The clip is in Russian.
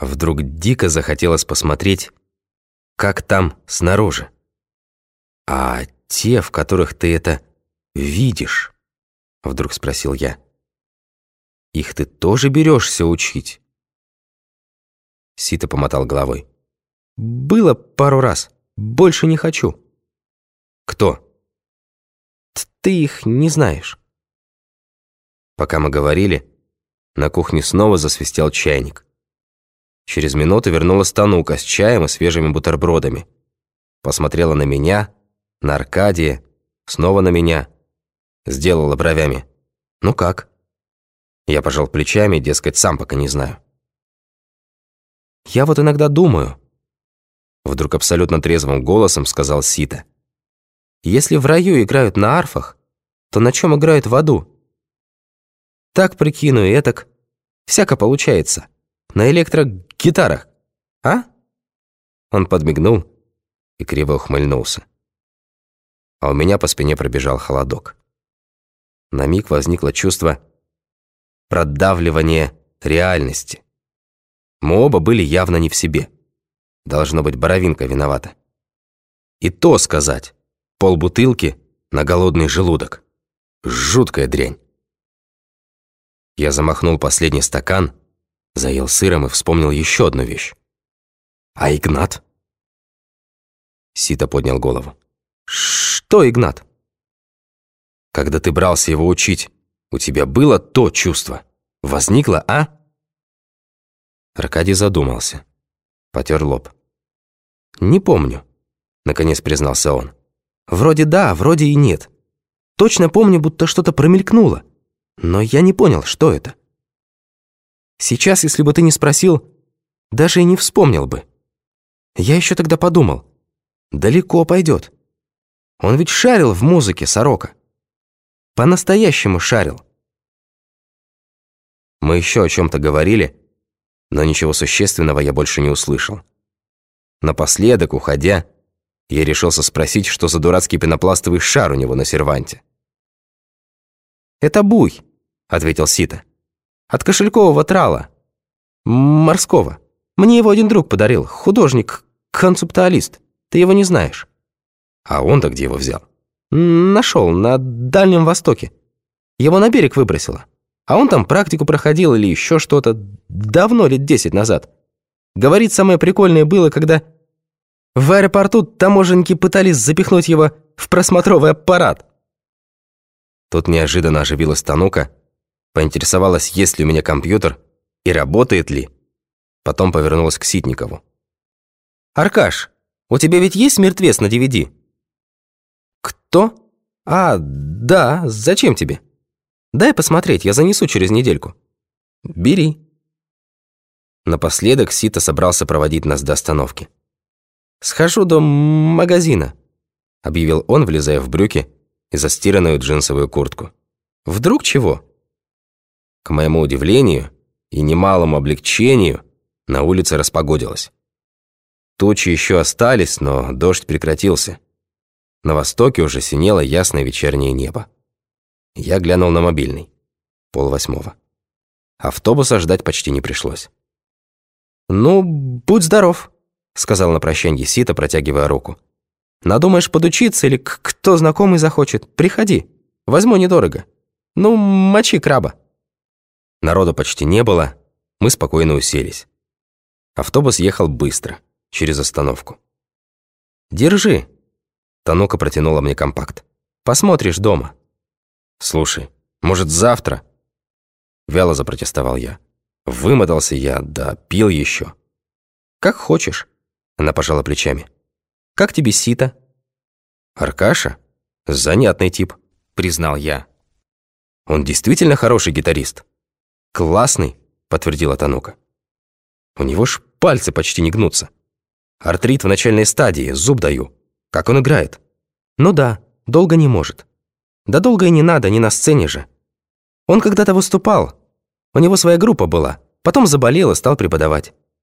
Вдруг дико захотелось посмотреть, как там снаружи. А те, в которых ты это видишь, вдруг спросил я. Их ты тоже берешься учить? Сита помотал головой. Было пару раз. Больше не хочу. Кто? Ты их не знаешь. Пока мы говорили, на кухне снова засвистел чайник. Через минуту вернулась Танука с чаем и свежими бутербродами. Посмотрела на меня, на Аркадия, снова на меня. Сделала бровями. «Ну как?» Я пожал плечами, дескать, сам пока не знаю. «Я вот иногда думаю», Вдруг абсолютно трезвым голосом сказал Сита. «Если в раю играют на арфах, то на чем играют в аду? Так прикину и этак. Всяко получается. На электрогитарах. А?» Он подмигнул и криво ухмыльнулся. А у меня по спине пробежал холодок. На миг возникло чувство продавливания реальности. Мы оба были явно не в себе. Должно быть, Боровинка виновата. И то сказать. Полбутылки на голодный желудок. Жуткая дрянь. Я замахнул последний стакан, заел сыром и вспомнил еще одну вещь. А Игнат? Сита поднял голову. Что Игнат? Когда ты брался его учить, у тебя было то чувство? Возникло, а? Аркадий задумался. Потер лоб. «Не помню», — наконец признался он. «Вроде да, вроде и нет. Точно помню, будто что-то промелькнуло. Но я не понял, что это. Сейчас, если бы ты не спросил, даже и не вспомнил бы. Я еще тогда подумал, далеко пойдет. Он ведь шарил в музыке, Сорока. По-настоящему шарил». Мы еще о чем-то говорили, но ничего существенного я больше не услышал. Напоследок, уходя, я решился спросить, что за дурацкий пенопластовый шар у него на серванте. «Это буй», — ответил Сита. «От кошелькового трала. Морского. Мне его один друг подарил, художник, концептуалист. Ты его не знаешь». «А он-то где его взял?» «Нашел, на Дальнем Востоке. Его на берег выбросило. А он там практику проходил или еще что-то давно, лет десять назад. Говорит, самое прикольное было, когда в аэропорту таможенники пытались запихнуть его в просмотровый аппарат. Тут неожиданно оживилась Танука, поинтересовалась, есть ли у меня компьютер и работает ли. Потом повернулась к Ситникову. «Аркаш, у тебя ведь есть мертвец на DVD?» «Кто? А, да, зачем тебе?» Дай посмотреть, я занесу через недельку. Бери. Напоследок Сита собрался проводить нас до остановки. «Схожу до магазина», — объявил он, влезая в брюки и застиранную джинсовую куртку. «Вдруг чего?» К моему удивлению и немалому облегчению на улице распогодилось. Тучи еще остались, но дождь прекратился. На востоке уже синело ясное вечернее небо. Я глянул на мобильный. Пол восьмого. Автобуса ждать почти не пришлось. «Ну, будь здоров», — сказал на прощанье Сита, протягивая руку. «Надумаешь подучиться или кто знакомый захочет, приходи. Возьму недорого. Ну, мочи краба». Народу почти не было, мы спокойно уселись. Автобус ехал быстро, через остановку. «Держи», — Танока протянула мне компакт. «Посмотришь дома». «Слушай, может, завтра?» Вяло запротестовал я. Вымотался я, да пил еще. «Как хочешь», — она пожала плечами. «Как тебе сито?» «Аркаша? Занятный тип», — признал я. «Он действительно хороший гитарист?» «Классный», — подтвердила Танука. «У него ж пальцы почти не гнутся. Артрит в начальной стадии, зуб даю. Как он играет?» «Ну да, долго не может. Да долго и не надо, не на сцене же. Он когда-то выступал. У него своя группа была. Потом заболел и стал преподавать.